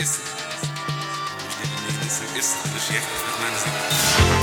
نفسك اسم مش دي اللي اسم مش يحكي في معنى